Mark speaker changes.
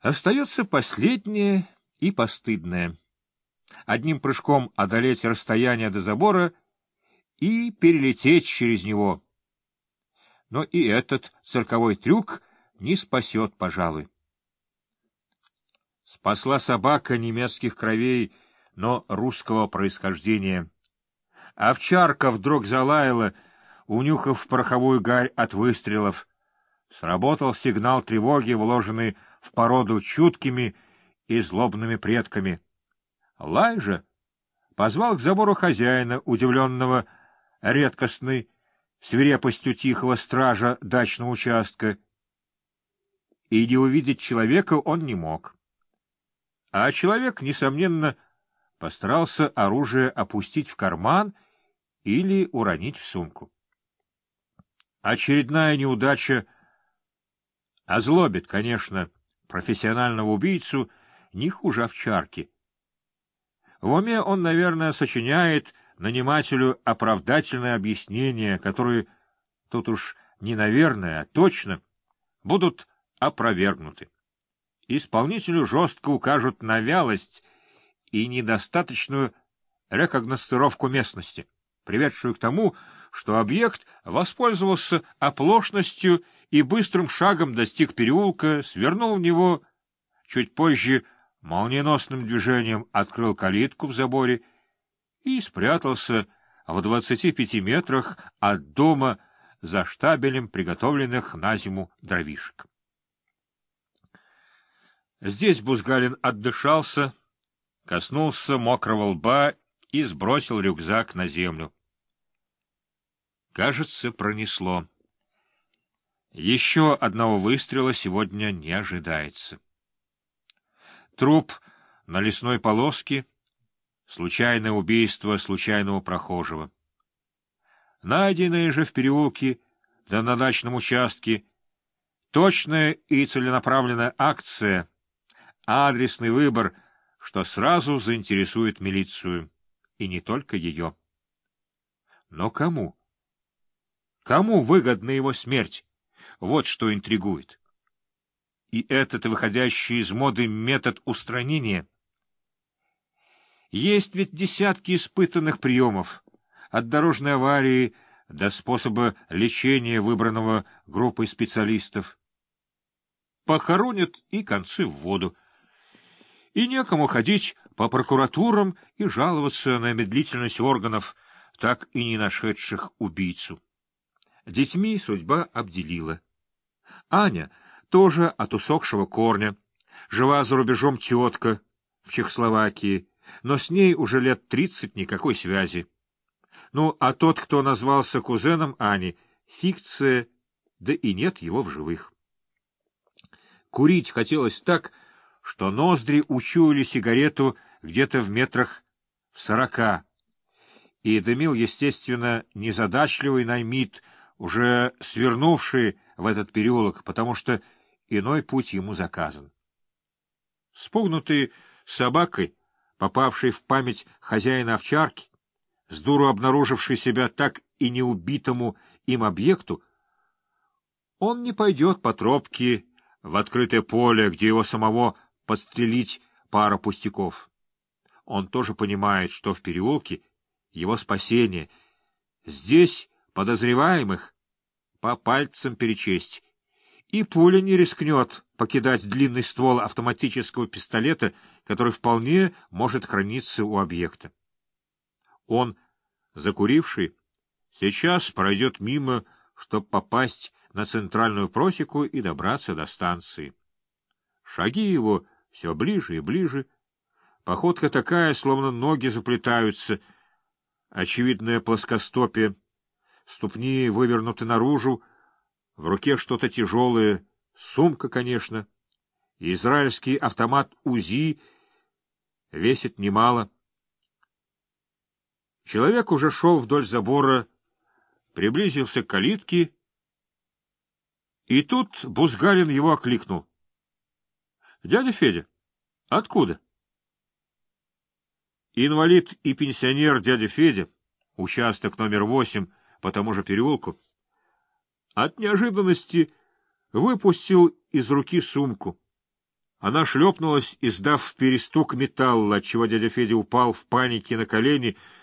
Speaker 1: Остается последнее и постыдное. Одним прыжком одолеть расстояние до забора и перелететь через него. Но и этот цирковой трюк не спасет, пожалуй. Спасла собака немецких кровей, но русского происхождения. Овчарка вдруг залаяла, унюхав пороховую гарь от выстрелов. Сработал сигнал тревоги, вложенный в породу чуткими и злобными предками. Лай же позвал к забору хозяина, удивленного редкостной свирепостью тихого стража дачного участка, и не увидеть человека он не мог. А человек, несомненно, постарался оружие опустить в карман или уронить в сумку. Очередная неудача озлобит, конечно, профессионального убийцу не хуже овчарки. В уме он, наверное, сочиняет нанимателю оправдательное объяснение, которые, тут уж не наверное, а точно, будут опровергнуты. Исполнителю жестко укажут на вялость и недостаточную рекогностировку местности, приведшую к тому, что объект воспользовался оплошностью и быстрым шагом достиг переулка, свернул в него, чуть позже молниеносным движением открыл калитку в заборе и спрятался в двадцати пяти метрах от дома за штабелем приготовленных на зиму дровишек. Здесь Бузгалин отдышался, коснулся мокрого лба и сбросил рюкзак на землю. Кажется, пронесло. Еще одного выстрела сегодня не ожидается. Труп на лесной полоске — случайное убийство случайного прохожего. Найденные же в переулке да на дачном участке точная и целенаправленная акция, адресный выбор, что сразу заинтересует милицию, и не только ее. Но кому? Кому выгодна его смерть? Вот что интригует. И этот выходящий из моды метод устранения. Есть ведь десятки испытанных приемов, от дорожной аварии до способа лечения выбранного группой специалистов. Похоронят и концы в воду. И некому ходить по прокуратурам и жаловаться на медлительность органов, так и не нашедших убийцу. Детьми судьба обделила. Аня тоже от усохшего корня. Жива за рубежом тетка в Чехословакии, но с ней уже лет тридцать никакой связи. Ну, а тот, кто назвался кузеном Ани, фикция, да и нет его в живых. Курить хотелось так, что ноздри учуяли сигарету где-то в метрах в сорока, и дымил, естественно, незадачливый наймит, уже свернувший в этот переулок, потому что иной путь ему заказан. Спугнутый собакой, попавший в память хозяина овчарки, с дуру обнаруживший себя так и неубитому им объекту, он не пойдет по тропке в открытое поле, где его самого подстрелить пара пустяков. Он тоже понимает, что в переулке его спасение. Здесь подозреваемых по пальцам перечесть, и пуля не рискнет покидать длинный ствол автоматического пистолета, который вполне может храниться у объекта. Он, закуривший, сейчас пройдет мимо, чтобы попасть на центральную просеку и добраться до станции. Шаги его все ближе и ближе. Походка такая, словно ноги заплетаются. Очевидное плоскостопие. Ступни вывернуты наружу. В руке что-то тяжелое. Сумка, конечно. Израильский автомат УЗИ весит немало. Человек уже шел вдоль забора, приблизился к калитке, и тут Бузгалин его окликнул. — Дядя Федя, откуда? Инвалид и пенсионер дядя Федя, участок номер восемь по тому же переулку, от неожиданности выпустил из руки сумку. Она шлепнулась, издав перестук металла, отчего дядя Федя упал в панике на колени,